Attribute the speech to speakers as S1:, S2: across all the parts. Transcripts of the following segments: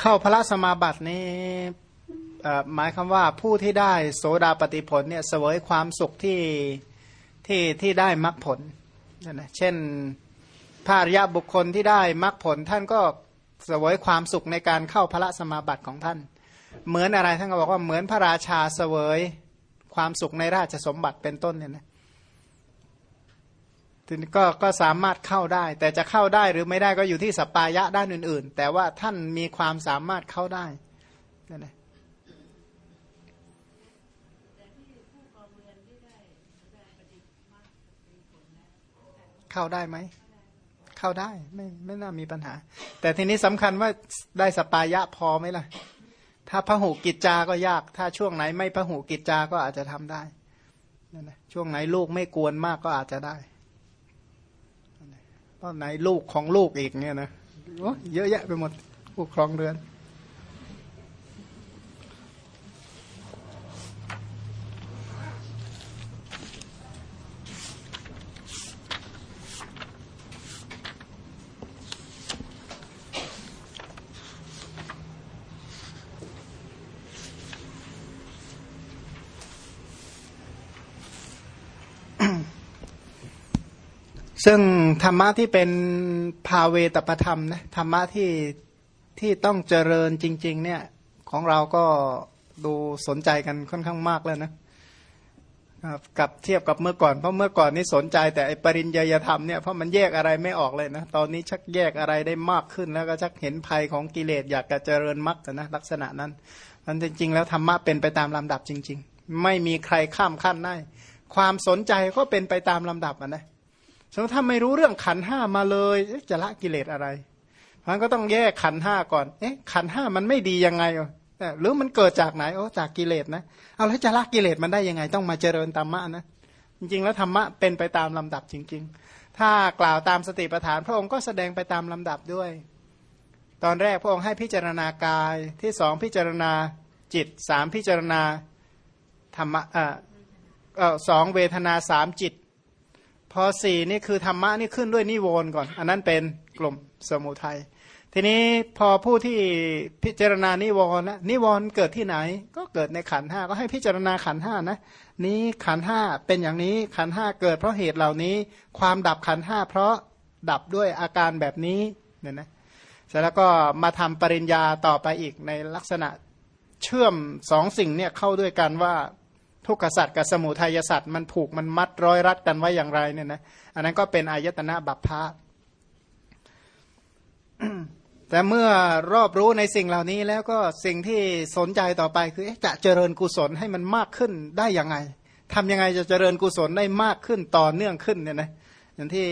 S1: เข้าพระสมาบัตินี่หมายคำว่าผู้ที่ได้โสดาปฏิผลเนี่ยเสวยความสุขที่ที่ที่ได้มรรคผลนั่นะเช่นพระริยบุคคลที่ได้มรรคผลท่านก็เสวยความสุขในการเข้าพระสมาบัติของท่าน เหมือนอะไรท่านก็บอกว่าเหมือนพระราชาเสวยความสุขในราชสมบัติเป็นต้นเนี่ยนะ ทีนี้ก็ก็สามารถเข้าได้ แต่จะเข้าได้หรือไม่ได้ก็อยู่ที่สปายะด้านอื่น ๆ แต่ว่าท่านมีความสามารถเข้าได้นั่นแหละเข้าได้ไหมเข้าได้ไม่ไม่น่ามีปัญหา แต่ทีนี้สำคัญว่าได้สปายะพอไหมล่ะ ถ้าพระหูกิจจาก็ยาก ถ้าช่วงไหนไม่พระหูกิจจาก็อาจจะทำได้นั่นแหละช่วงไหนลูกไม่กวนมากก็อาจจะได้ ตอนไหนลูกของลูกอีกเนี่ยนะเยอะแยะไปหมดผู้ครองเรือน ซึ่งธรรมะที่เป็นภาเวตประธรรมนะธรรมะที่ที่ต้องเจริญจริง ๆ เนี่ยของเราก็ดูสนใจกันค่อนข้างมากแล้วนะกับเทียบกับเมื่อก่อนเพราะเมื่อก่อนนี่สนใจแต่ไอปริญญาธรรมเนี่ยเพราะมันแยกอะไรไม่ออกเลยนะตอนนี้ชักแยกอะไรได้มากขึ้นแล้วก็ชักเห็นภัยของกิเลสอยากจะเจริญมรรคนะลักษณะนั้นมันจริง ๆ แล้วธรรมะเป็นไปตามลำดับจริง ๆ ไม่มีใครข้ามขั้นได้ความสนใจก็เป็นไปตามลำดับนะ สมมติถ้าไม่รู้เรื่องขันห้ามาเลยจะละกิเลสอะไรมันก็ต้องแยกขันห้าก่อน เอ๊ะ ขันห้ามันไม่ดียังไงหรือมันเกิดจากไหนโอ้จากกิเลสนะ เอาแล้วจะละกิเลสมันได้ยังไง ต้องมาเจริญธรรมะนะ จริงๆ แล้วธรรมะเป็นไปตามลำดับจริง ๆ ถ้ากล่าวตามสติปัฏฐาน พระองค์ก็แสดงไปตามลำดับด้วย ตอนแรกพระองค์ให้พิจารณากายที่สองพิจารณาจิตสามพิจารณาธรรมะอ่าสองเวทนาสามจิต พอสี่นี่คือธรรมะนี่ขึ้นด้วยนิวรณ์ก่อน อันนั้นเป็นกลุ่มสมุทัยทีนี้พอผู้ที่พิจารณานิวรณ์นะนิวรณ์เกิดที่ไหน ก็เกิดในขันห้าก็ให้พิจารณาขันห้านะ นี้ขันห้าเป็นอย่างนี้ขันห้าเกิดเพราะเหตุเหล่านี้ ความดับขันห้าเพราะดับด้วยอาการแบบนี้เนี่ยนะเสร็จแล้วก็มาทำปริญญาต่อไปอีกในลักษณะเชื่อมสองสิ่งเนี่ยเข้าด้วยกันว่า ทุกขสัตว์กับสมุทัยสัตว์มันผูกมันมัดร้อยรัดกันไว้อย่างไรเนี่ยนะอันนั้นก็เป็นอายตนะบัพพะแต่เมื่อรอบรู้ในสิ่งเหล่านี้แล้วก็สิ่งที่สนใจต่อไปคือจะเจริญกุศลให้มันมากขึ้นได้อย่างไงทำยังไงจะเจริญกุศลได้มากขึ้นต่อเนื่องขึ้นเนี่ยนะอย่างที่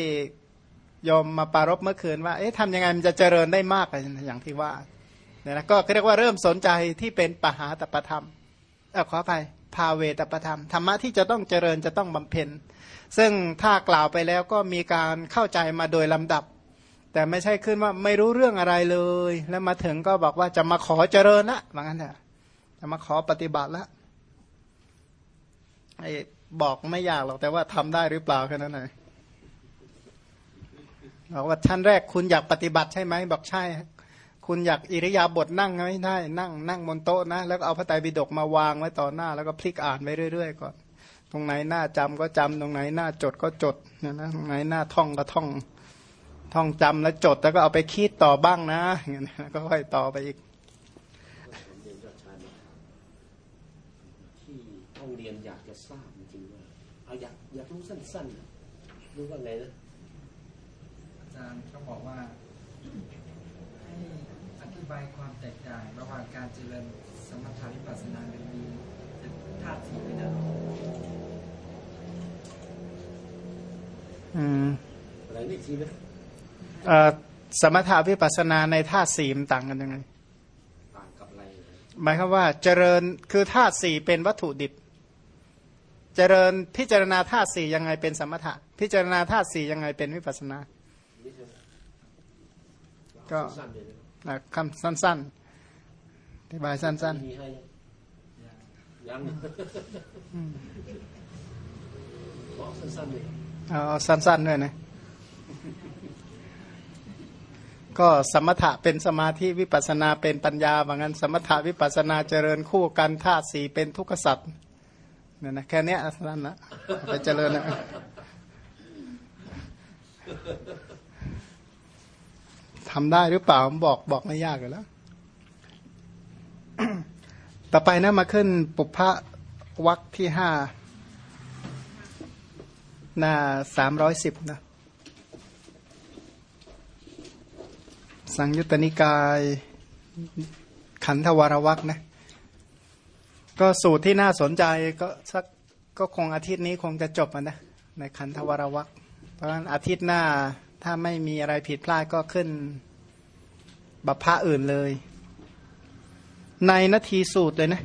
S1: ยอมมาปารบเมื่อคืนว่า เอ๊ะทำยังไงมันจะเจริญได้มากอย่างที่ว่าเนี่ยนะก็เรียกว่าเริ่มสนใจที่เป็นปหาตประธรรมเออขออภัย ภาเวตประธรรมธรรมะที่จะต้องเจริญจะต้องบำเพ็ญ ซึ่งถ้ากล่าวไปแล้วก็มีการเข้าใจมาโดยลำดับ แต่ไม่ใช่ขึ้นว่าไม่รู้เรื่องอะไรเลย แล้วมาถึงก็บอกว่าจะมาขอเจริญละว่างั้นเถอะจะมาขอปฏิบัติละไอ้บอกไม่ยากหรอกแต่ว่าทำได้หรือเปล่าแค่นั้นเองบอกว่าชั้นแรกคุณอยากปฏิบัติใช่ไหมบอกใช่ คุณอยากอิริยาบถนั่งไม่ได้นั่งนั่งบนโต๊ะนะ แล้วก็เอาพระไตรปิฎกมาวางไว้ต่อหน้า แล้วก็พลิกอ่านไปเรื่อยๆก่อนตรงไหนหน้าจำก็จำตรงไหนหน้าจดก็จดนะนะตรงไหนหน้าท่องก็ท่อง ท่องจำแล้วจดแล้วก็เอาไปคิดต่อบ้างนะอย่างนี้ก็ค่อยต่อไปอีก
S2: ที่ห้องเรียนอยากจะทราบจริงๆว่าเอาอยากอยากรู้สั้นๆรู้ว่าไงนะ
S3: อาจารย์ก็บอกว่า บายความแตกต่างระหว่างการเจริญสมถะวิปัสสนาหรือมีธาตุสี่ไม่ได้
S1: อืม
S2: อะไรนี่ทีนะ
S1: เอ่อสมถะวิปัสสนาในธาตุสี่มันต่างกันยังไง
S2: ต่างกับอะไร
S1: หมายความว่าเจริญคือธาตุสี่เป็นวัตถุดิบ เจริญพิจารณาธาตุสี่ยังไงเป็นสมถะ พิจารณาธาตุสี่ยังไงเป็นวิปัสสนา ก็ คำสั้นๆอธิบายสั้นๆยัง
S2: บอกสั้นๆเลย
S1: เอาสั้นๆด้วยนะก็ก็สมถะเป็นสมาธิวิปัสนาเป็นปัญญาบางงั้น สมถะวิปัสนาเจริญคู่กันธาตุสีเป็นทุกขสัตว์เนี่ยนะแค่เนี้ยนั่นนะไปเจริญนะ ทำได้หรือเปล่าผมบอกบอกไม่ยากอยู่แล้ว ต่อไปนะมาขึ้นปุพพะวักที่ห้าหน้าสามร้อยสิบนะ สังยุตตนิกาย ขันธวรวักนะ ก็สูตรที่น่าสนใจก็สักก็คงอาทิตย์นี้คงจะจบนะ ในขันธวรวักเพราะฉะนั้นอาทิตย์หน้า ถ้าไม่มีอะไรผิดพลาดก็ขึ้นบัพพะอื่นเลย ในนาทีสูตรเลยนะ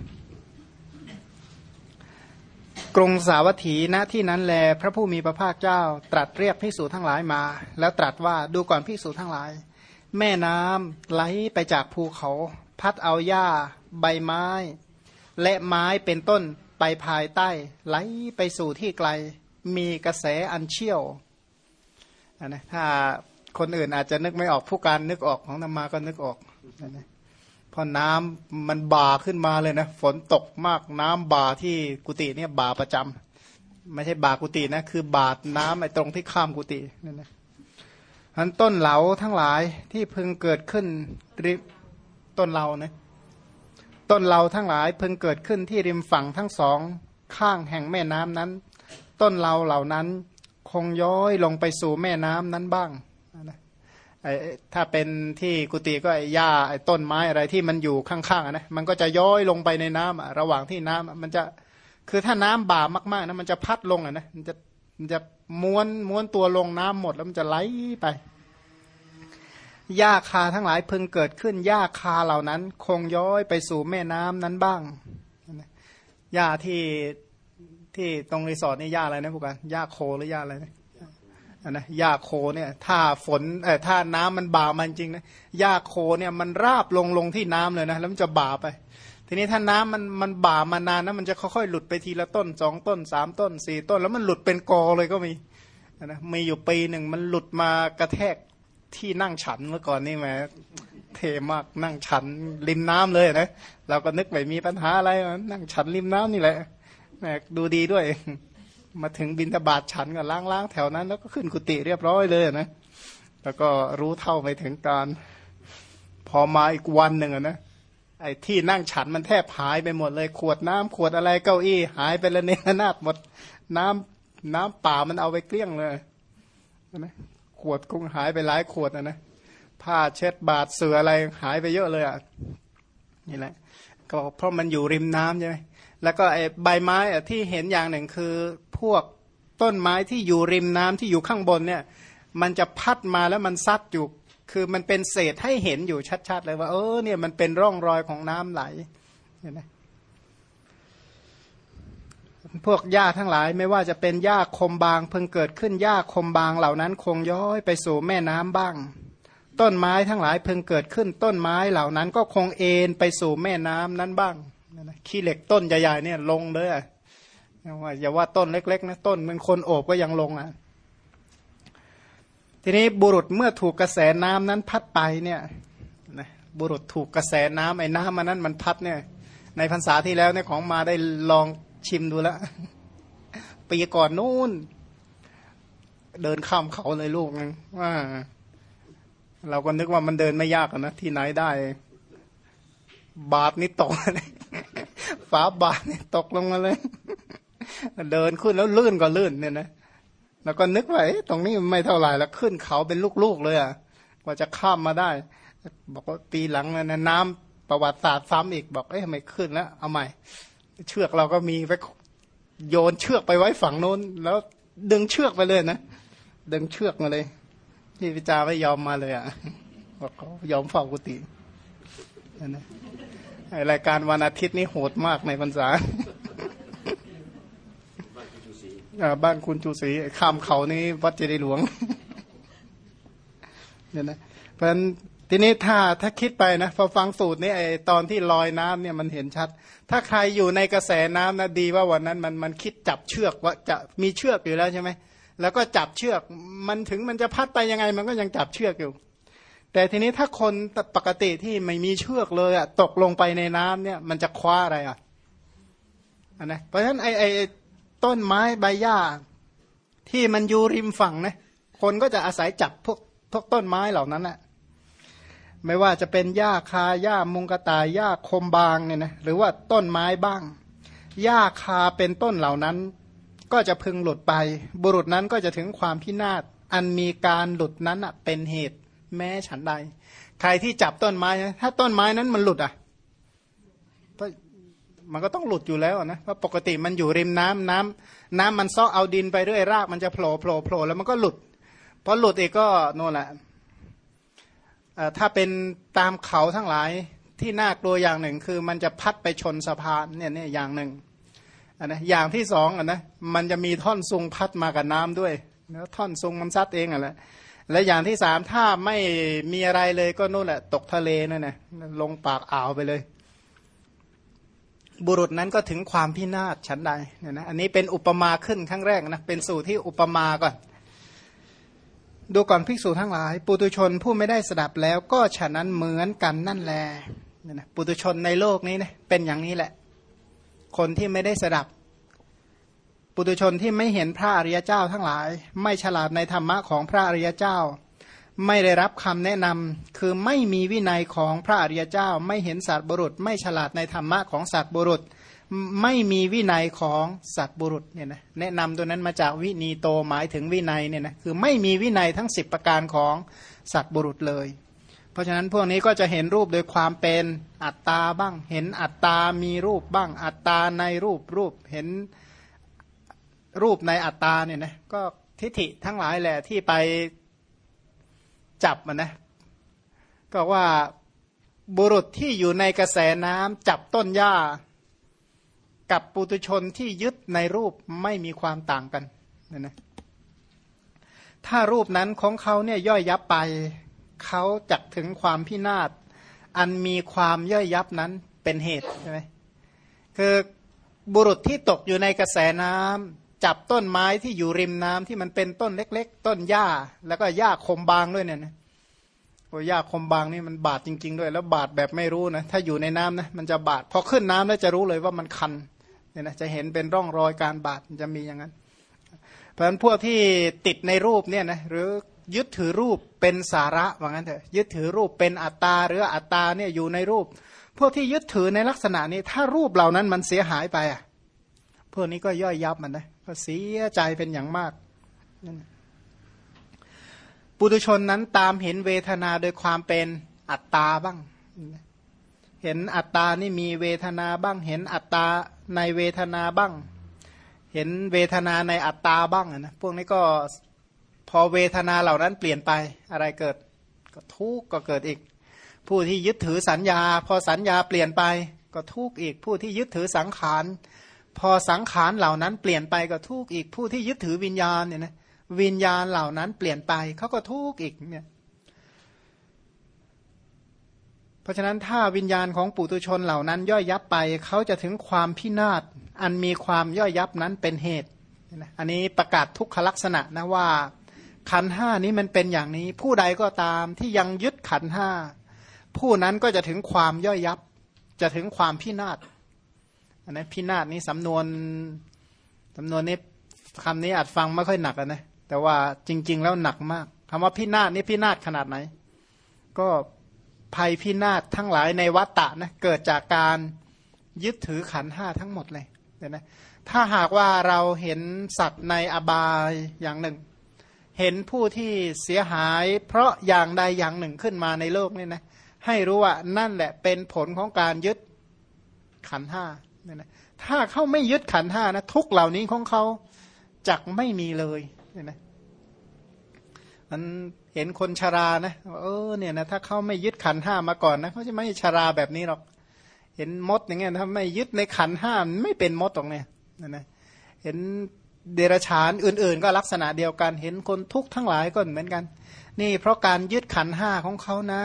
S1: กรุงสาวัตถีณที่นั้นแล พระผู้มีพระภาคเจ้า ตรัสเรียกภิกษุทั้งหลายมา แล้วตรัสว่าดูก่อนภิกษุทั้งหลาย แม่น้ำไหลไปจากภูเขา พัดเอาหญ้า ใบไม้ และไม้เป็นต้นไปภายใต้ ไหลไปสู่ที่ไกล มีกระแสอันเชี่ยว นนะถ้าคนอื่นอาจจะนึกไม่ออกผู้การนึกออกของนำมาก็นึกออกอันนะพอน้ำมันบ่าขึ้นมาเลยนะฝนตกมากน้ำบ่าที่กุฏิเนี่ยบ่าประจำไม่ใช่บ่ากุฏินะคือบาดน้ำไอ้ตรงที่ข้ามกุฏินั่นนะอันต้นเหลาทั้งหลายที่พึงเกิดขึ้นริมต้นเหลานะต้นเหลาทั้งหลายพึงเกิดขึ้นที่ริมฝั่งทั้งสองข้างแห่งแม่น้ำนั้น ต้นเหลาเหล่านั้น คงย้อยลงไปสู่แม่น้ำนั้นบ้างนะถ้าเป็นที่กุฏิก็ไอ้หญ้าไอ้ต้นไม้อะไรที่มันอยู่ข้างๆนะมันก็จะย้อยลงไปในน้ำอะระหว่างที่น้ำอะมันจะคือถ้าน้ำบ่ามากๆนะมันจะพัดลงอะนะมันจะมันจะม้วนม้วนตัวลงน้ำหมดแล้วมันจะไหลไปหญ้าคาทั้งหลายพึงเกิดขึ้นหญ้าคาเหล่านั้น คงย้อยไปสู่แม่น้ำนั้นบ้างหญ้าที่ ที่ตรงรีสอร์ทนี่หญ้าอะไรนะพวกกันหญ้าโคหรือหญ้าอะไรนะอันนะหญ้าโคเนี่ยถ้าฝนเออถ้าน้ำมันบ่ามันจริงนะหญ้าโคเนี่ยมันราบลงลงที่น้ำเลยนะแล้วมันจะบ่าไป ทีนี้ถ้าน้ำมันมันบ่ามานานนะมันจะค่อยๆหลุดไปทีละต้นสองต้นสามต้นสี่ต้น แล้วมันหลุดเป็นกอเลยก็มีนะมีอยู่ปีหนึ่งมันหลุดมากระแทกที่นั่งฉันเมื่อก่อนนี่แหมเทมากนั่งฉันริมน้ำเลยนะเราก็นึกไม่มีปัญหาอะไรนั่งฉันริมน้ำนี่แหละ ดูดีด้วย มาถึงบินทบาทฉันก็ล้างๆแถวนั้น แล้วก็ขึ้นกุฏิเรียบร้อยเลยนะแล้วก็รู้เท่าไปถึงการ พอมาอีกวันหนึ่งนะไอ้ที่นั่งฉันมันแทบหายไปหมดเลย ขวดน้ำขวดอะไรเก้าอี้ หายไปละเนรนาดหมด น้ำน้ำเปล่ามันเอาไปเกลี้ยงเลยนะขวดคงหายไปหลายขวดนะนะผ้าเช็ดบาดเสืออะไรหายไปเยอะเลยอะนี่แหละก็เพราะมันอยู่ริมน้ำใช่ไหม แล้วก็ไอ้ใบไม้ที่เห็นอย่างหนึ่งคือพวกต้นไม้ที่อยู่ริมน้ำที่อยู่ข้างบนเนี่ย มันจะพัดมาแล้วมันซัดอยู่ คือมันเป็นเศษให้เห็นอยู่ชัดๆเลยว่า เออเนี่ยมันเป็นร่องรอยของน้ำไหลเห็นไหมพวกหญ้าทั้งหลายไม่ว่าจะเป็นหญ้าคมบาง เพิ่งเกิดขึ้นหญ้าคมบางเหล่านั้น คงย้อยไปสู่แม่น้ำบ้าง ต้นไม้ทั้งหลายเพิ่งเกิดขึ้น ต้นไม้เหล่านั้นก็คงเอ็นไปสู่แม่น้ำนั้นบ้าง ขี้เหล็กต้นใหญ่ๆเนี่ยลงเลยว่าอย่าว่าต้นเล็ก ๆ นะต้นมันคนโอบก็ยังลงอะ ทีนี้บุรุษเมื่อถูกกระแสน้ำนั้นพัดไปเนี่ยนะบุรุษถูกกระแสน้ำไอ้น้ำมันนั้นมันพัดเนี่ย ในพรรษาที่แล้วเนี่ยของมาได้ลองชิมดูแล้วปีก่อนนู่น เดินข้ามเขาเลยลูกนึงว่า เราก็นึกว่ามันเดินไม่ยากนะที่ไหนได้ บาทนี่ตกเลยาบาทนี่ตกลงมาเลย เดินขึ้นแล้วลื่นก็ลื่นเนี่ยนะแล้วก็นึกว่าตรงนี้ไม่เท่าไหร่แล้วขึ้นเขาเป็นลูกๆเลยอะกว่าจะข้ามมาได้ บอกว่าปีหลังนะน้ำประวัติศาสตร์ซ้ำอีกบอกเอ้ยทำไมขึ้นแล้ว เอาใหม่ เชือกเราก็มีไว้โยนเชือกไปไว้ฝั่งโน้น แล้วดึงเชือกไปเลยนะดึงเชือกมาเลยที่พิจาไม่ยอมมาเลยอะบอกเขายอมเฝ้ากุฏินะ รายการวันอาทิตย์นี่โหดมากในพรรษาบ้านคุณจูศรีข้ามเขานี่วัดเจดีหลวงเนี่ยนะเพราะฉะนั้นทีนี้ถ้าถ้าคิดไปนะพอฟังสูตรนี้ไอตอนที่ลอยน้ำเนี่ยมันเห็นชัด ถ้าใครอยู่ในกระแสน้ำนะดีว่าวันนั้นมันมันคิดจับเชือกว่าจะมีเชือกอยู่แล้วใช่ไหมแล้วก็จับเชือกมันถึงมันจะพัดไปยังไง มันก็ยังจับเชือกอยู่ แต่ทีนี้ถ้าคนปกติที่ไม่มีเชือกเลยอะตกลงไปในน้ำเนี่ยมันจะคว้าอะไรอะอันนะเพราะฉะนั้นไอไอต้นไม้ใบหญ้า ที่มันอยู่ริมฝั่งนะคนก็จะอาศัยจับพวกพวกต้นไม้เหล่านั้นแหละไม่ว่าจะเป็นหญ้าคาหญ้ามุงกระต่ายหญ้าคมบางเนี่ยนะหรือว่าต้นไม้บ้างหญ้าคาเป็นต้นเหล่านั้น ก็จะพึงหลุดไป บุรุษนั้นก็จะถึงความพินาศอันมีการหลุดนั้นอะเป็นเหตุ แม้ฉันใด ใครที่จับต้นไม้ ถ้าต้นไม้นั้นมันหลุดอะมันก็ต้องหลุดอยู่แล้วนะเพราะปกติมันอยู่ริมน้ำน้ำน้ำมันซ้อเอาดินไปเรื่อยราก มันจะโผล่โผล่โผล่แล้วมันก็หลุดพอหลุดเอีกก็โน่นแหละถ้าเป็นตามเขาทั้งหลายที่น่ากลัวอย่างหนึ่ง คือมันจะพัดไปชนสะพานเนี่ยเนี่ยอย่างหนึ่งอันนะอย่างที่สองอะนะมันจะมีท่อนซุงพัดมากับน้ำด้วยแล้วท่อนซุงมันซัดเองอะแหละ และอย่างที่สามถ้าไม่มีอะไรเลยก็นู่นแหละ ตกทะเลนั่นนะลงปากอ่าวไปเลย บุรุษนั้นก็ถึงความพินาศชั้นใดเนี่ยนะอันนี้เป็นอุปมาขึ้นครั้งแรกนะเป็นสูตรที่อุปมาก่อน ดูก่อนภิกษุทั้งหลาย ปุตุชนผู้ไม่ได้สดับแล้ว ก็ฉะนั้นเหมือนกันนั่นแหละนะปุตุชนในโลกนี้เนะเป็นอย่างนี้แหละ คนที่ไม่ได้สดับ ปุตุชนที่ไม่เห็นพระอริยเจ้าทั้งหลาย ไม่ฉลาดในธรรมะของพระอริยเจ้า ไม่ได้รับคำแนะนำคือไม่มีวินัยของพระอริยเจ้า ไม่เห็นสัตว์บุรุษ ไม่ฉลาดในธรรมะของสัตว์บุรุษ ไม่มีวินัยของสัตว์บุรุษเนี่ยนะแนะนำตัวนั้นมาจากวินีโตหมายถึงวินัยเนี่ยนะคือไม่มีวินัยทั้ง 10 ประการของสัตว์บุรุษเลย เพราะฉะนั้นพวกนี้ก็จะเห็นรูปโดยความเป็นอัตตาบ้าง เห็นอัตตามีรูปบ้าง อัตตาในรูปรูปเห็น รูปในอัตตาเนี่ยนะก็ทิฏฐิทั้งหลายแหละที่ไปจับมันนะ ก็ว่าบุรุษที่อยู่ในกระแสน้ำจับต้นหญ้า กับปุตุชนที่ยึดในรูปไม่มีความต่างกันนะนะถ้ารูปนั้นของเขาเนี่ยย่อยยับไป เขาจักถึงความพินาศอันมีความย่อยยับนั้นเป็นเหตุใช่ไหมคือบุรุษที่ตกอยู่ในกระแสน้ำ จับต้นไม้ที่อยู่ริมน้ำที่มันเป็นต้นเล็ก ๆ ต้นหญ้า แล้วก็หญ้าคมบางด้วยเนี่ยนะโอ้หญ้าคมบางนี่มันบาดจริง ๆ ด้วย แล้วบาดแบบไม่รู้นะถ้าอยู่ในน้ำนะมันจะบาดพอขึ้นน้ำแล้วจะรู้เลยว่ามันคันเนี่ยนะจะเห็นเป็นร่องรอยการบาดจะมีอย่างนั้น เพราะฉะนั้นพวกที่ติดในรูปเนี่ยนะหรือยึดถือรูปเป็นสาระว่างั้นเถอะยึดถือรูปเป็นอัตตาหรืออัตตาเนี่ยอยู่ในรูป พวกที่ยึดถือในลักษณะนี้ ถ้ารูปเหล่านั้นมันเสียหายไปอะพวกนี้ก็ย่อยยับมันนะ ก็เสียใจเป็นอย่างมากปุถุชนนั้นตามเห็นเวทนาโดยความเป็นอัตตาบ้าง เห็นอัตตานี่มีเวทนาบ้าง เห็นอัตตาในเวทนาบ้าง เห็นเวทนาในอัตตาบ้างนะพวกนี้ก็พอเวทนาเหล่านั้นเปลี่ยนไปอะไรเกิดก็ทุกข์ก็เกิดอีก ผู้ที่ยึดถือสัญญา พอสัญญาเปลี่ยนไปก็ทุกข์อีก ผู้ที่ยึดถือสังขาร พอสังขารเหล่านั้นเปลี่ยนไปก็ทุกข์อีกผู้ที่ยึดถือวิญญาณเนี่ยนะวิญญาณเหล่านั้นเปลี่ยนไปเขาก็ทุกข์อีกเนี่ยเพราะฉะนั้นถ้าวิญญาณของปุตุชนเหล่านั้น ย่อยยับไปเขาจะถึงความพินาศอันมีความย่อยยับนั้นเป็นเหตุอันนี้ประกาศทุกขลักษณะนะว่า ขันห้านี้มันเป็นอย่างนี้ ผู้ใดก็ตามที่ยังยึดขันห้าผู้นั้นก็จะถึงความย่อยยับ จะถึงความพินาศ อันนี้พินาศนี้สำนวนสำนวนนี้คำนี้อาจฟังไม่ค่อยหนักนะแต่ว่าจริง ๆ แล้วหนักมากคำว่าพินาศนี้พินาศขนาดไหน ก็ภัยพินาศทั้งหลายในวัฏฏะนะเกิดจากการยึดถือขันห้าทั้งหมดเลยเห็นไหมถ้าหากว่าเราเห็นสัตว์ในอบายอย่างหนึ่ง เห็นผู้ที่เสียหาย เพราะอย่างใดอย่างหนึ่งขึ้นมาในโลกนี่นะให้รู้ว่านั่นแหละเป็นผลของการยึดขันห้า เนี่ยนะถ้าเขาไม่ยึดขันห้านะทุกเหล่านี้ของเขาจักไม่มีเลยเนี่ยนะมันเห็นคนชรานะเออเนี่ยนะถ้าเขาไม่ยึดขันห้ามาก่อนนะเขาจะไม่ชราแบบนี้หรอก เห็นมดอย่างเงี้ยถ้าไม่ยึดในขันห้าไม่เป็นมดตรงเนี้ยนะนะเห็นเดรฉานอื่น ๆ ก็ลักษณะเดียวกัน เห็นคนทุกข์ทั้งหลายก็เหมือนกัน นี่เพราะการยึดขันห้าของเขานะ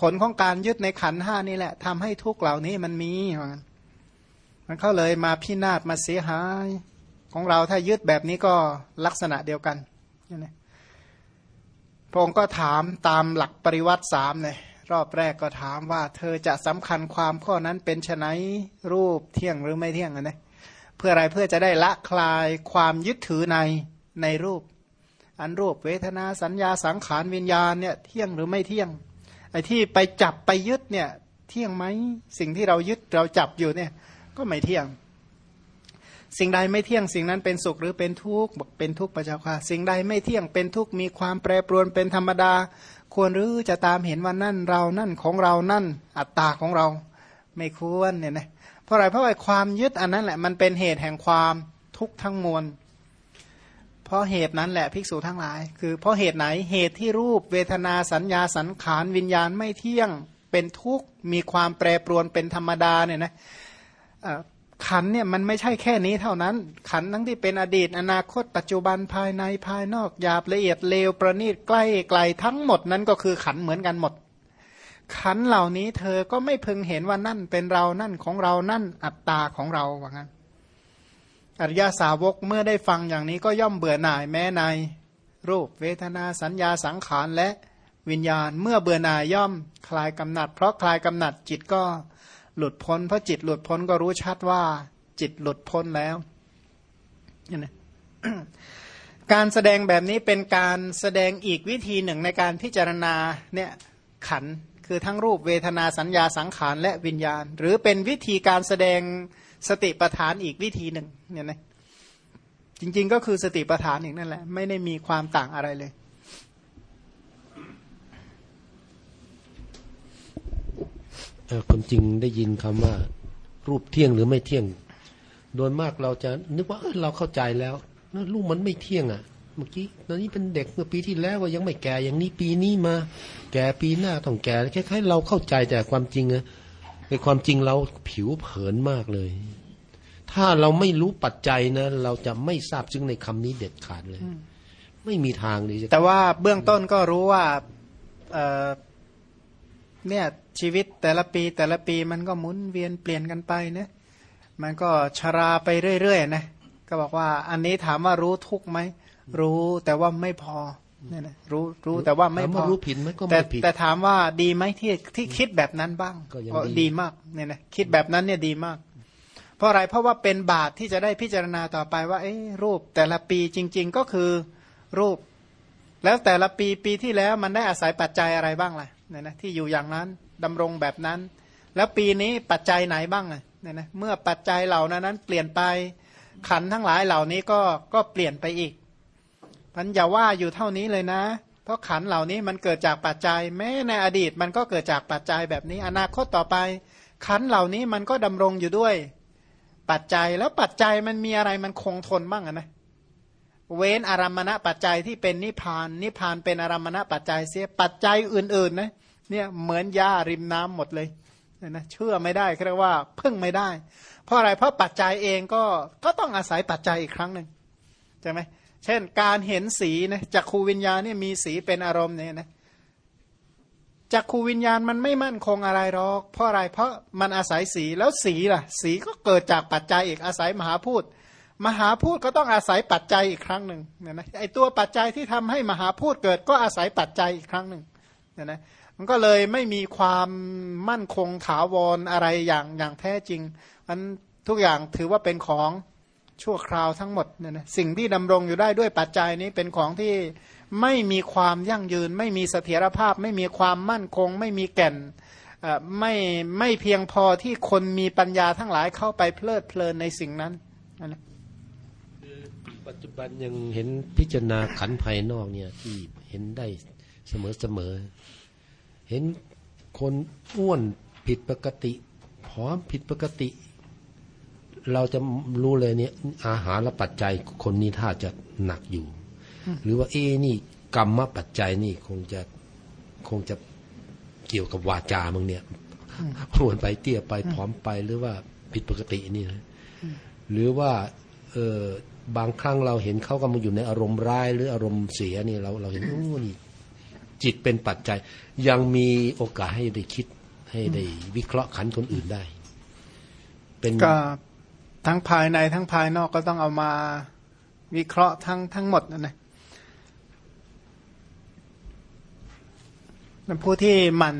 S1: ผลของการยึดในขันห้านี่แหละทำให้ทุกข์เหล่านี้มันมีมัน มันเขาเลยมาพินาศมาเสียหาย ของเราถ้ายึดแบบนี้ก็ลักษณะเดียวกันนี่นะระองค์ก็ถามตามหลักปริวัติสามเลยรอบแรกก็ถามว่า เธอจะสำคัญความข้อนั้นเป็นไฉนรูปเที่ยงหรือไม่เที่ยงนะเพื่ออะไรเพื่อจะได้ละคลายความยึดถือในในรูป อันรูปเวทนาสัญญาสังขารวิญญาณเนี่ยเที่ยงหรือไม่เที่ยงไอ้ที่ไปจับไปยึดเนี่ย เที่ยงไหมสิ่งที่เรายึดเราจับอยู่เนี่ย ก็ไม่เที่ยง สิ่งใดไม่เที่ยงสิ่งนั้นเป็นสุขหรือเป็นทุกข์บอกเป็นทุกข์ประเจ้าค่ะ สิ่งใดไม่เที่ยงเป็นทุกข์มีความแปรปรวนเป็นธรรมดา ควรหรือจะตามเห็นว่านั่นเรานั่นของเรานั่น อัตตาของเราไม่ควรเนี่ยนะเพราะอะไรเพราะว่าความยึดอันนั้นแหละมันเป็นเหตุแห่งความทุกข์ทั้งมวลเพราะเหตุนั้นแหละภิกษุทั้งหลาย คือเพราะเหตุไหนเหตุที่รูปเวทนาสัญญาสังขารวิญญาณไม่เที่ยงเป็นทุกข์มีความแปรปรวนเป็นธรรมดาเนี่ยนะ ขันเนี่ยมันไม่ใช่แค่นี้เท่านั้น ขันทั้งที่เป็นอดีต อนาคต ปัจจุบันภายในภายนอกหยาบละเอียดเลวประณีตใกล้ไกลทั้งหมดนั้นก็คือขันเหมือนกันหมด ขันเหล่านี้เธอก็ไม่พึงเห็นว่านั่นเป็นเรานั่นของเรานั่นอัตตาของเราว่างั้น อริยาสาวกเมื่อได้ฟังอย่างนี้ก็ย่อมเบื่อหน่ายแม้ใน รูปเวทนาสัญญาสังขารและวิญญาณเมื่อเบื่อหน่ายย่อมคลายกำหนัด เพราะคลายกำหนัดจิตก็ หลุดพ้นเพราะจิตหลุดพ้นก็รู้ชัดว่า จิตหลุดพ้นแล้วนี่นะการแสดงแบบนี้เป็นการแสดงอีกวิธีหนึ่งในการพิจารณาเนี่ยขันคือทั้งรูปเวทนาสัญญาสังขารและวิญญาณ หรือเป็นวิธีการแสดงสติปัฏฐานอีกวิธีหนึ่งเนี่ยนะจริงๆก็คือสติปัฏฐานอีกนั่นแหละ ไม่ได้มีความต่างอะไรเลย
S4: ความจริงได้ยินคำว่า รูปเที่ยงหรือไม่เที่ยง โดยมากเราจะนึกว่าเเราเข้าใจแล้วรูปมันไม่เที่ยงอะ เมื่อกี้ตอนนี้เป็นเด็กเมื่อปีที่แล้วก็ยังไม่แก่อย่างนี้ปีนี้มา แก่ปีหน้าต้องแก่คล้ายๆเราเข้าใจแต่ความจริงอะในความจริงเราผิวเผินมากเลย ถ้าเราไม่รู้ปัจจัยนะ เราจะไม่ทราบซึ่งในคำนี้เด็ดขาดเลย ไม่มีทางเลย
S1: แต่ว่าเบื้องต้นก็รู้ว่าเนี่ย ชีวิตแต่ละปีแต่ละปีมันก็หมุนเวียนเปลี่ยนกันไปนะมันก็ชราไปเรื่อยๆนะก็บอกว่าอันนี้ถามว่ารู้ทุกไหมรู้แต่ว่าไม่พอเนี่ยนะรู้รู้แต่ว่าไม่พอ
S4: รู้ผิดไหมก็
S1: ไม่ผิดแต่ถามว่าดีไหมที่ที่คิดแบบนั้นบ้างก็ดีมากเนี่ยนะคิดแบบนั้นเนี่ยดีมาก เพราะอะไรเพราะว่าเป็นบาตที่จะได้พิจารณาต่อไปว่า เอ้รูปแต่ละปีจริง ๆ ก็คือรูป แล้วแต่ละปีปีที่แล้วมันได้อาศัยปัจจัยอะไรบ้างล่ะเนี่ยนะที่อยู่อย่างนั้น ดำรงแบบนั้น แล้วปีนี้ปัจจัยไหนบ้างเนี่ยนะเมื่อปัจจัยเหล่านั้นเปลี่ยนไปขันทั้งหลายเหล่านี้ก็ก็เปลี่ยนไปอีกมันอย่าว่าอยู่เท่านี้เลยนะ เพราะขันเหล่านี้มันเกิดจากปัจจัย แม้ในอดีตมันก็เกิดจากปัจจัยแบบนี้ อนาคตต่อไป ขันเหล่านี้มันก็ดำรงอยู่ด้วย ปัจจัยแล้วปัจจัยมันมีอะไรมันคงทนบ้างนะเว้นอารมณะปัจจัยที่เป็นนิพานนิพานเป็นอารมณะปัจจัยเสียปัจจัยอื่นๆนะ เนี่ยเหมือนหญ้าริมน้ำหมดเลยนะเชื่อไม่ได้เรียกว่าพึ่งไม่ได้ เพราะอะไรเพราะปัจจัยเองก็ก็ต้องอาศัยปัจจัยอีกครั้งหนึ่งใช่ไหมเช่น การเห็นสีนะจักขูวิญญาณเนี่ยมีสีเป็นอารมณ์เนี่ยนะจักขูวิญญาณมันไม่มั่นคงอะไรหรอกเพราะอะไรเพราะมันอาศัยสีแล้วสีล่ะ สีก็เกิดจากปัจจัยอีกอาศัยมหาพูดมหาพูดก็ต้องอาศัยปัจจัยอีกครั้งหนึ่งเนี่ยนะไอตัวปัจจัยที่ทำให้มหาพูดเกิดก็อาศัยปัจจัยอีกครั้งหนึ่งเนี่ยนะ มันก็เลยไม่มีความมั่นคงถาวรอะไรอย่างอย่างแท้จริงมันทุกอย่างถือว่าเป็นของชั่วคราวทั้งหมดเนี่ยนะสิ่งที่ดำรงอยู่ได้ด้วยปัจจัยนี้เป็นของที่ไม่มีความยั่งยืน ไม่มีเสถียรภาพ ไม่มีความมั่นคง ไม่มีแก่นไม่ไม่เพียงพอที่คนมีปัญญาทั้งหลายเข้าไปเพลิดเพลินในสิ่งนั้นนะ
S4: ปัจจุบันยังเห็นพิจารณาขันภายนอกเนี่ยที่เห็นได้เสมอเสมอ เห็นคนอ้วนผิดปกติผอมผิดปกติ เราจะรู้เลยเนี่ย อาหารและปัจจัยคนนี้ถ้าจะหนักอยู่ หรือว่าเอ้นี่กรรมปัจจัยนี่คงจะคงจะเกี่ยวกับวาจามึงเนี่ยอ้วนไปเตี้ยไปผอมไปหรือว่าผิดปกตินี่นะหรือว่าเออบางครั้งเราเห็นเขากำลังอยู่ในอารมณ์ร้าย หรืออารมณ์เสียนี่เราเราเห็นโอ้นี่ จิตเป็นปัจจัย ยังมีโอกาสให้ได้คิดให้ได้วิเคราะห์ขันคนอื่นได้
S1: เป็นก็ทั้งภายในทั้งภายนอกก็ต้องเอามาวิเคราะห์ทั้งทั้งหมดนะนะผู้ที่หมั่น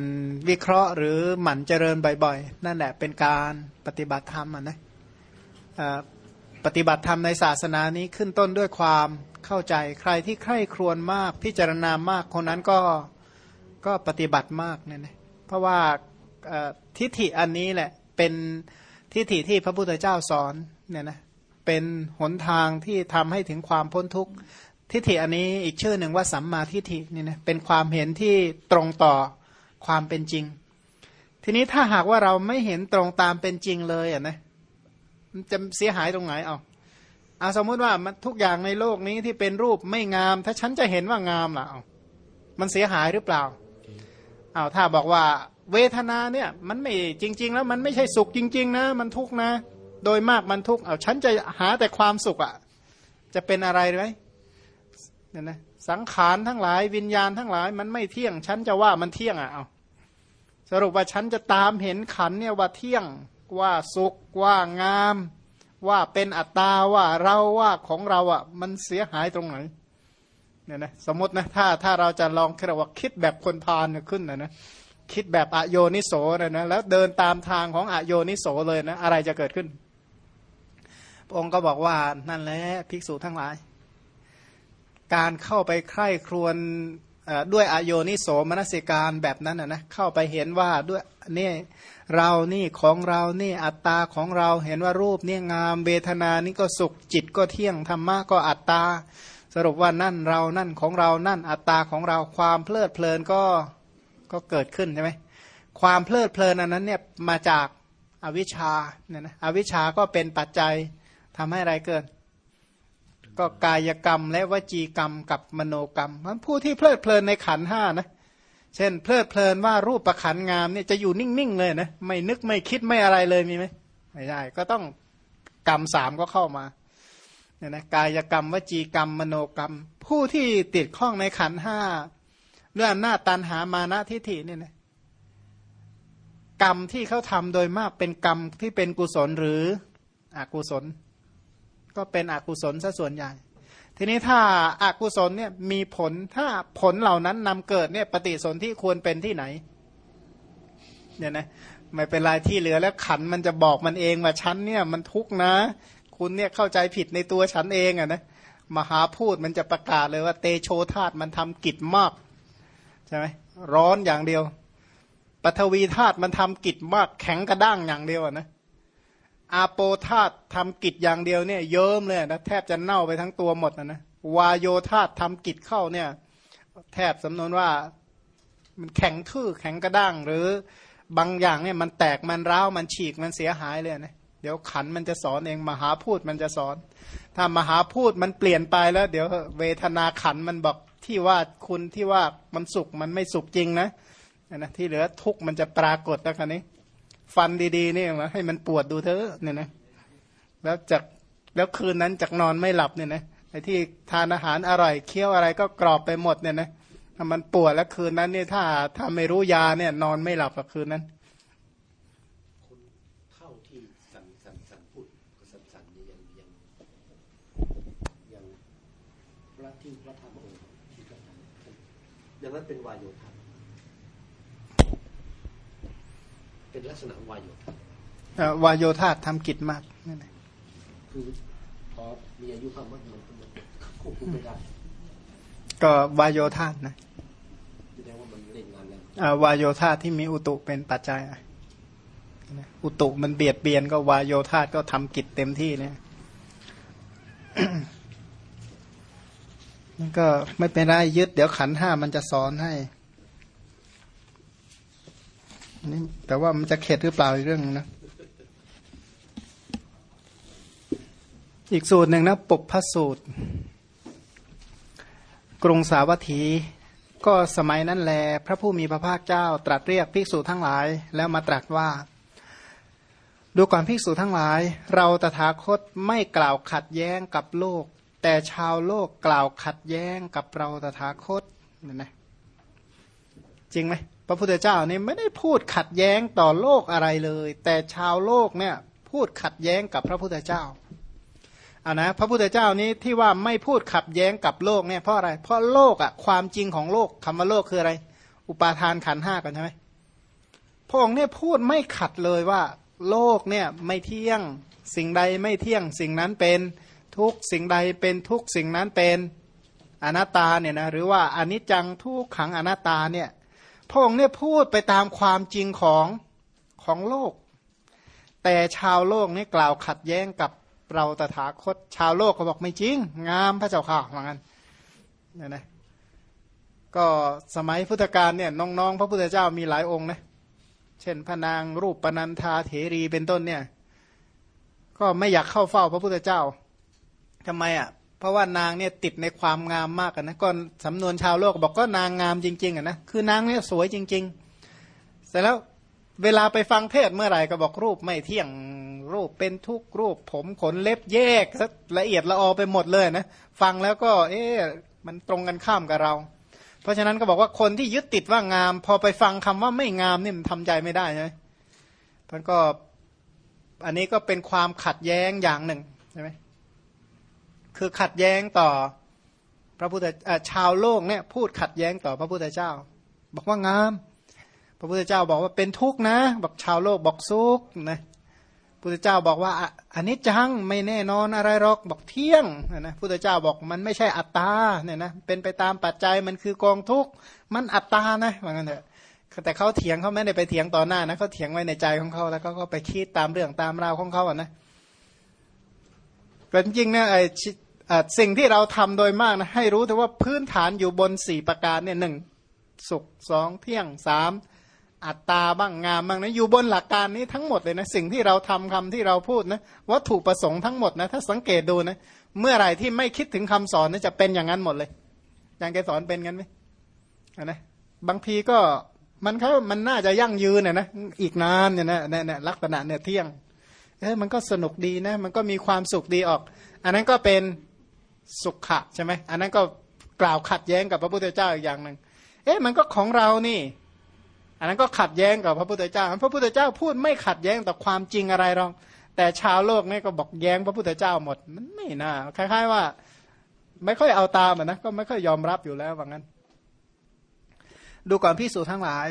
S1: วิเคราะห์หรือหมั่นเจริญบ่อยๆ นั่นแหละเป็นการปฏิบัติธรรมอะนะปฏิบัติธรรมในศาสนานี้ขึ้นต้นด้วยความ เข้าใจ ใครที่ใคร่ครวญมากพิจารณามากคนนั้นก็ก็ปฏิบัติมากเนี่ยนะเพราะว่าทิฏฐิอันนี้แหละเป็นทิฏฐิที่พระพุทธเจ้าสอนเนี่ยนะเป็นหนทางที่ทำให้ถึงความพ้นทุกข์ทิฏฐิอันนี้อีกชื่อหนึ่งว่าสัมมาทิฏฐิเนี่ยนะเป็นความเห็นที่ตรงต่อความเป็นจริง ทีนี้ถ้าหากว่าเราไม่เห็นตรงตามเป็นจริงเลยอะนะมันจะเสียหายตรงไหนเอา เอาสมมุติว่ามันทุกอย่างในโลกนี้ที่เป็นรูปไม่งาม ถ้าฉันจะเห็นว่างามล่ะมันเสียหายหรือเปล่าเอาถ้าบอกว่าเวทนาเนี่ยมันไม่จริง ๆ แล้วมันไม่ใช่สุขจริง ๆ นะ มันทุกข์นะ โดยมากมันทุกข์เอาฉันจะหาแต่ความสุขอะ จะเป็นอะไรไหมเนี่ยนะสังขารทั้งหลายวิญญาณทั้งหลาย มันไม่เที่ยง ฉันจะว่ามันเที่ยงอะเอาสรุปว่าฉันจะตามเห็นขันเนี่ยว่าเที่ยงว่าสุขว่างาม ว่าเป็นอัตตาว่าเราว่าของเราอะมันเสียหายตรงไหนเนี่ยนะสมมตินะถ้าถ้าเราจะลองคิดว่าคิดแบบคนพาลขึ้นนะนะคิดแบบอโยนิโสนะนะแล้วเดินตามทางของอโยนิโสเลยนะอะไรจะเกิดขึ้นพระองค์ก็บอกว่านั่นแหละภิกษุทั้งหลาย การเข้าไปใคร่ครวญด้วยอโยนิโสมนสิการแบบนั้นนะนะเข้าไปเห็นว่าด้วย นี่เรานี่ของเรานี่อัตตาของเราเห็นว่ารูปนี่งามเวทนานี่ก็สุขจิตก็เที่ยงธรรมะก็อัตตา สรุปว่านั่นเรานั่นของเรานั่นอัตตาของเราความเพลิดเพลินก็ก็เกิดขึ้นใช่ไหมความเพลิดเพลินอันนั้นเนี่ยมาจากอวิชชาเนี่ยนะอวิชชาก็เป็นปัจจัยทำให้อะไรเกิดก็กายกรรมและวจีกรรมกับมโนกรรมมันผู้ที่เพลิดเพลินในขันห้านะ เช่น เพลิดเพลินว่ารูปประขันงามเนี่ยจะอยู่นิ่งๆเลยนะไม่นึกไม่คิดไม่อะไรเลยมีไหมไม่ได้ก็ต้องกรรมสามก็เข้ามาเนี่ยนะกายกรรมวจีกรรมมโนกรรม ผู้ที่ติดข้องในขันห้าด้วยอำนาจตันหามานะทิฏฐิเนี่ยนะกรรมที่เขาทำโดยมากเป็นกรรมที่เป็นกุศลหรืออกุศล ก็เป็นอกุศลซะส่วนใหญ่ ทีนี้ถ้าอากุศลเนี่ยมีผลถ้าผลเหล่านั้นนำเกิดเนี่ยปฏิสนธิควรเป็นที่ไหนเนี่ยนะไม่เป็นไรที่เหลือแล้วขันมันจะบอกมันเองว่าฉันเนี่ยมันทุกข์นะ คุณเนี่ยเข้าใจผิดในตัวฉันเองอะนะมหาพูดมันจะประกาศเลยว่าเตโชธาตมันทำกิจมากใช่ไหมร้อนอย่างเดียวปฐวีธาตุมันทำกิจมากแข็งกระด้างอย่างเดียวอะนะ อาโปธาตทำกิจอย่างเดียวเนี่ยเยิ้มเลยนะแทบจะเน่าไปทั้งตัวหมดนะนะวายโยธาตทำกิจเข้าเนี่ย แทบสำนวนว่ามันแข็งทื่อแข็งกระด้าง หรือบางอย่างเนี่ยมันแตกมันร้าวมันฉีกมันเสียหายเลยนะเดี๋ยวขันมันจะสอนเองมหาพูดมันจะสอน ถ้ามหาพูดมันเปลี่ยนไปแล้ว เดี๋ยวเวทนาขันมันบอกที่ว่าคุณที่ว่ามันสุขมันไม่สุขจริงนะนะที่เหลือทุกมันจะปรากฏแล้วคันนี้ ฟันดีๆเนี่มาให้มันปวดดูเถอะเนี่ยนะแล้วจากแล้วคืนนั้นจากนอนไม่หลับเนี่ยนะไอ้ที่ทานอาหารอร่อยเคี้ยวอะไรก็กรอบไปหมดเนี่ยนะถ้ามันปวดแล้วคืนนั้นเนี่ยถ้าถ้าไม่รู้ยาเนี่ย นอนไม่หลับกับคืนนั้น
S2: คนเท่าที่สันสันสันพูดก็สันสันนี่ยังยังยังพระที่พระธรรมองค์ที่พระท่านอย่างนั้นเป็นวายโยธา เป็นลักษณะวายโยธา
S1: เอ่อวายโยธาทำกิจมากนั่นแหละ
S2: คือพอมีอายุความมันมันมันควบคุมไม่ได้
S1: ก็วายโยธานะ
S2: แสดงว่ามันเล่นงานแล้ว
S1: อ่าวายโยธาที่มีอุตุเป็นปัจจัยอะนะอุตุมันเบียดเบียนก็วายโยธาก็ทำกิจเต็มที่เนี่ยมันก็ไม่เป็นไรยึดเดี๋ยวขันห้ามันจะสอนให้ นี่แต่ว่ามันจะเข็ดหรือเปล่าอีกเรื่องนะ อีกสูตรหนึ่งนะปุพพสูตร กรุงสาวัตถี ก็สมัยนั้นแล พระผู้มีพระภาคเจ้า ตรัสเรียกภิกษุทั้งหลาย แล้วมาตรัสว่า ดูก่อนภิกษุทั้งหลาย เราตถาคตไม่กล่าวขัดแย้งกับโลก แต่ชาวโลกกล่าวขัดแย้งกับเราตถาคตเห็นไหมจริงไหม พระพุทธเจ้านี่ไม่ได้พูดขัดแย้งต่อโลกอะไรเลย แต่ชาวโลกเนี่ยพูดขัดแย้งกับพระพุทธเจ้าอ่านะพระพุทธเจ้านี้ที่ว่าไม่พูดขัดแย้งกับโลกเนี่ยเพราะอะไร เพราะโลกอะความจริงของโลกคำว่าโลกคืออะไร อุปาทานขันห้าก่อนใช่ไหมพระองค์เนี่ยพูดไม่ขัดเลยว่า โลกเนี่ยไม่เที่ยงสิ่งใดไม่เที่ยงสิ่งนั้นเป็นทุกสิ่งใดเป็นทุกสิ่งนั้นเป็นอนัตตาเนี่ยนะหรือว่าอนิจจังทุกขังอนัตตาเนี่ย พระองค์เนี่ยพูดไปตามความจริงของของโลก แต่ชาวโลกนี่กล่าวขัดแย้งกับเราตถาคต ชาวโลกก็บอกไม่จริง งามพระเจ้าข่าเหมือนกันเนี่ยนะก็สมัยพุทธกาลเนี่ยน้องๆ พระพุทธเจ้ามีหลายองค์นะเช่นพระนางรูปปนันธาเถรีเป็นต้นเนี่ย ก็ไม่อยากเข้าเฝ้าพระพุทธเจ้าทำไมอะ เพราะว่านางเนี่ยติดในความงามมากนะก็สำนวนชาวโลกบอกก็นางงามจริงๆอะนะคือนางเนี่ยสวยจริง ๆ เสร็จแล้วเวลาไปฟังเทศเมื่อไหร่ก็บอกรูปไม่เที่ยงรูปเป็นทุกรูป ผมขนเล็บแยกละเอียดละออไปหมดเลยนะฟังแล้วก็ เอ๊ะมันตรงกันข้ามกับเรา เพราะฉะนั้นก็บอกว่าคนที่ยึดติดว่างาม พอไปฟังคำว่าไม่งามนี่มันทำใจไม่ได้ใช่ไหมมันก็อันนี้ก็เป็นความขัดแย้งอย่างหนึ่งใช่ไหม คือขัดแย้งต่อ พระพุทธชาวโลกเนี่ยพูดขัดแย้งต่อพระพุทธเจ้า บอกว่างาม พระพุทธเจ้าบอกว่าเป็นทุกข์นะ บอกชาวโลกบอกสุขนะพุทธเจ้าบอกว่าอันนี้จังไม่แน่นอนอะไรหรอกบอกเที่ยงนะพุทธเจ้าบอกมันไม่ใช่อัตตาเนี่ยนะเป็นไปตามปัจจัยมันคือกองทุกข์มันอัตตานะว่างั้นเถอะแต่เขาเถียงเขาไม่ได้ไปเถียงต่อหน้านะเขาเถียงไว้ในใจของเขาแล้วก็ไปคิดตามเรื่องตามราวของเขาอะนะแต่จริงๆนะไอ้ สิ่งที่เราทำโดยมากนะให้รู้แต่ว่าพื้นฐานอยู่บนสี่ประการเนี่ยหนึ่งสุขสองเที่ยงสามอัตตาบ้างงามบ้างนะอยู่บนหลักการนี้ทั้งหมดเลยนะสิ่งที่เราทำคำที่เราพูดนะวัตถุประสงค์ทั้งหมดนะถ้าสังเกตดูนะเมื่อไหร่ที่ไม่คิดถึงคำสอนนะจะเป็นอย่างนั้นหมดเลยอย่างแกสอนเป็นกันไหมนะบางทีก็มันเขามันน่าจะยั่งยืนนะนะอีกนานเนี่ยนะเนี่ยลักษณะเนี่ยเที่ยงเออมันก็สนุกดีนะ มันก็มีความสุขดีออก อันนั้นก็เป็น สุขะใช่ไหมอันนั้นก็กล่าวขัดแย้งกับพระพุทธเจ้าอีกอย่างหนึ่งเอ๊ะมันก็ของเรานี่ อันนั้นก็ขัดแย้งกับพระพุทธเจ้า พระพุทธเจ้าพูดไม่ขัดแย้งต่อความจริงอะไรหรอกแต่ชาวโลกนี่ก็บอกแย้งพระพุทธเจ้าหมด มันไม่น่าคล้ายๆว่า ไม่ค่อยเอาตามนะก็ไม่ค่อยยอมรับอยู่แล้วว่างั้น ดูก่อนพิสูจทั้งหลาย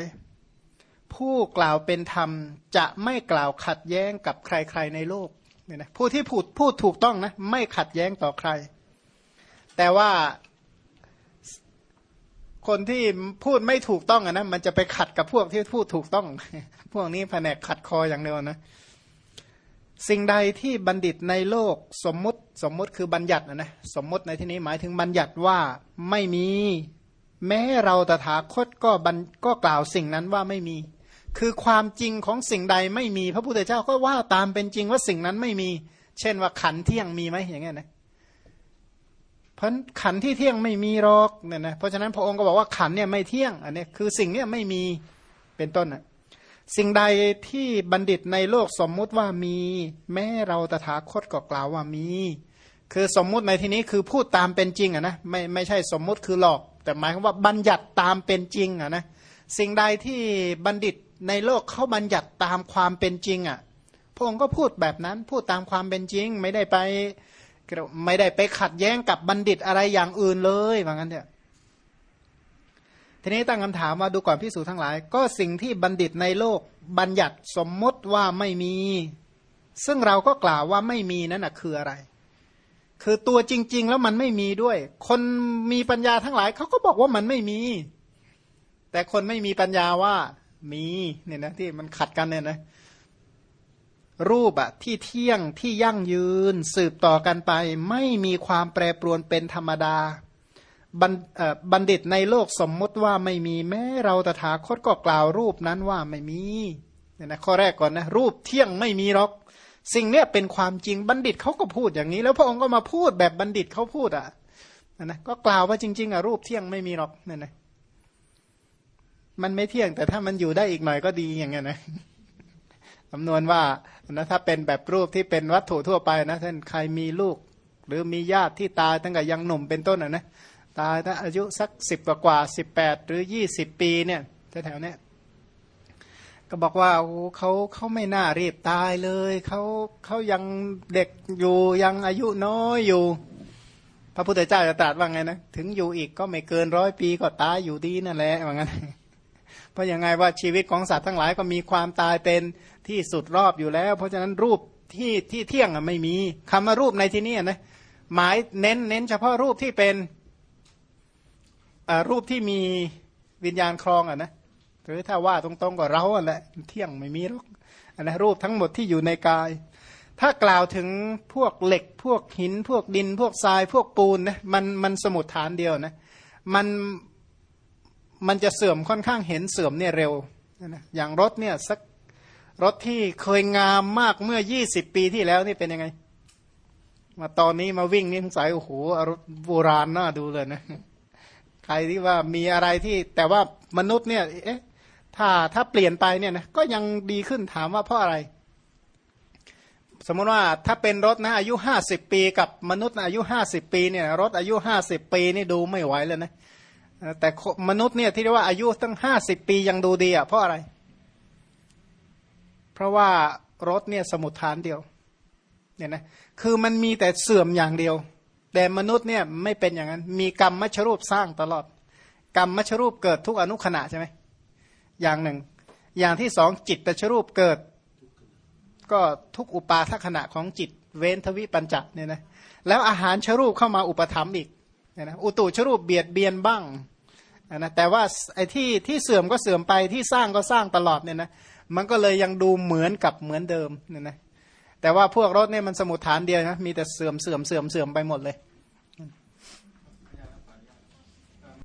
S1: ผู้กล่าวเป็นธรรมจะไม่กล่าวขัดแย้งกับใครๆในโลกเนี่ยนะผู้ที่พูดพูดถูกต้องนะไม่ขัดแย้งต่อใคร แต่ว่าคนที่พูดไม่ถูกต้องอะนะมันจะไปขัดกับพวกที่พูดถูกต้อง พวกนี้แผนกขัดคออย่างเดียวนะสิ่งใดที่บัณฑิตในโลกสมมุติสมมุติคือบัญญัตินะนะสมมุติในที่นี้หมายถึงบัญญัติว่าไม่มี แม้เราตถาคตก็บัก็กล่าวสิ่งนั้นว่าไม่มี คือความจริงของสิ่งใดไม่มี พระพุทธเจ้าก็ว่าตามเป็นจริงว่าสิ่งนั้นไม่มี เช่นว่าขันเที่ยงมีไหมอย่างเงี้ยนะ เพราะขันที่เที่ยงไม่มีหรอกเนี่ยนะเพราะฉะนั้นพระองค์ก็บอกว่าขันเนี่ยไม่เที่ยงอันนี้คือสิ่งเนี้ยไม่มีเป็นต้นอะสิ่งใดที่บัณฑิตในโลกสมมุติว่ามี แม้เราตถาคตก็กล่าวว่ามี คือสมมุติในที่นี้คือพูดตามเป็นจริงอะนะไม่ไม่ใช่สมมุติคือหลอก แต่หมายความว่าบัญญัติตามเป็นจริงอะนะสิ่งใดที่บัณฑิตในโลกเขาบัญญัติตามความเป็นจริงอะพระองค์ก็พูดแบบนั้นพูดตามความเป็นจริง ไม่ได้ไป ไม่ได้ไปขัดแย้งกับบัณฑิตอะไรอย่างอื่นเลยว่างั้นเถอะทีนี้ตั้งคำถามมาดูก่อนพิสูจทั้งหลาย ก็สิ่งที่บัณฑิตในโลกบัญญัติสมมติว่าไม่มี ซึ่งเราก็กล่าวว่าไม่มีนั่นนะคืออะไร คือตัวจริง ๆ แล้วมันไม่มีด้วย คนมีปัญญาทั้งหลายเขาก็บอกว่ามันไม่มี แต่คนไม่มีปัญญาว่ามีเนี่ยนะที่มันขัดกันเนี่ยนะ รูปอะที่เที่ยงที่ยั่งยืนสืบต่อกันไป ไม่มีความแปรปรวนเป็นธรรมดาบัณฑิตในโลกสมมติว่าไม่มีแม้เราตถาคตก็กล่าวรูปนั้นว่าไม่มีเนี่ยนะข้อแรกก่อนนะรูปเที่ยงไม่มีหรอก สิ่งเนี้ยเป็นความจริงบัณฑิตเขาก็พูดอย่างนี้ แล้วพระองค์ก็มาพูดแบบบัณฑิตเขาพูดอะนะก็กล่าวว่าจริง ๆอะรูปเที่ยงไม่มีหรอกเนี่ยนะมันไม่เที่ยงแต่ถ้ามันอยู่ได้อีกหน่อยก็ดีอย่างเงี้ยนะคำนวณว่า นะถ้าเป็นแบบรูปที่เป็นวัตถุทั่วไปนะเช่นใครมีลูก หรือมีญาติที่ตายตั้งแต่ยังหนุ่มเป็นต้นอะนะตายถ้าอายุสักสิบกว่ากว่าสิบแปดหรือยี่สิบปีเนี่ยแถวๆเนี้ยก็บอกว่าเขาเขาไม่น่ารีบตายเลยเขาเขายังเด็กอยู่ยังอายุน้อยอยู่ พระพุทธเจ้าจะตรัสว่าไงนะถึงอยู่อีกก็ไม่เกินร้อยปีก็ตายอยู่ดีนั่นแหละว่างั้นเพราะยังไงว่าชีวิตของสัตว์ทั้งหลายก็มีความตายเป็น ที่สุดรอบอยู่แล้ว เพราะฉะนั้นรูปที่ที่เที่ยงอะไม่มีคำว่ารูปในที่นี้นะหมายเน้นเน้นเฉพาะรูปที่เป็นรูปที่มีวิญญาณครองอะนะหรือถ้าว่าตรงๆก็เราอะแหละเที่ยงไม่มีหรอกอันนะรูปทั้งหมดที่อยู่ในกาย ถ้ากล่าวถึงพวกเหล็ก พวกหิน พวกดิน พวกทราย พวกปูนนะมันมันสมุดฐานเดียวนะมันมันจะเสื่อมค่อนข้างเห็นเสื่อมเนี่ยเร็วนะอย่างรถเนี่ยสัก รถที่เคยงามมากเมื่อ20ปีที่แล้วนี่เป็นยังไง มาตอนนี้มาวิ่งนี่สงสัยโอ้โหรถโบราณน่าดูเลยนะใครที่ว่ามีอะไรที่แต่ว่ามนุษย์เนี่ย เอ๊ะ ถ้าถ้าเปลี่ยนไปเนี่ยนะก็ยังดีขึ้นถามว่าเพราะอะไร สมมติว่าถ้าเป็นรถนะอายุห้าสิบปีกับมนุษย์อายุห้าสิบปีเนี่ย รถอายุห้าสิบปีนี่ดูไม่ไหวเลยนะแต่มนุษย์เนี่ยที่เรียกว่าอายุตั้งห้าสิบปียังดูดีอะเพราะอะไรเพราะว่ารถเนี่ยสมุดฐานเดียวเนี่ยนะคือมันมีแต่เสื่อมอย่างเดียว แต่มนุษย์เนี่ยไม่เป็นอย่างนั้น มีกรรมมัชรูปสร้างตลอด กรรมมัชรูปเกิดทุกอนุขณะใช่ไหมอย่างหนึ่ง อย่างที่สองจิตตชรูปเกิด ก็ทุกอุปาทขณะของจิต เว้นทวิปัญจเนี่ยนะแล้วอาหารชรูปเข้ามาอุปถัมอีกเนี่ยนะอุตุชรูปเบียดเบียนบ้างนะแต่ว่าไอ้ที่ที่เสื่อมก็เสื่อมไปที่สร้างก็สร้างตลอดเนี่ยนะ มันก็เลยยังดูเหมือนกับเหมือนเดิมเนี่ยนะแต่ว่าพวกรถเนี่ยมันสมุดฐานเดียวนะมีแต่เสื่อมเสื่อมเสื่อมเสื่อมไปหมดเลย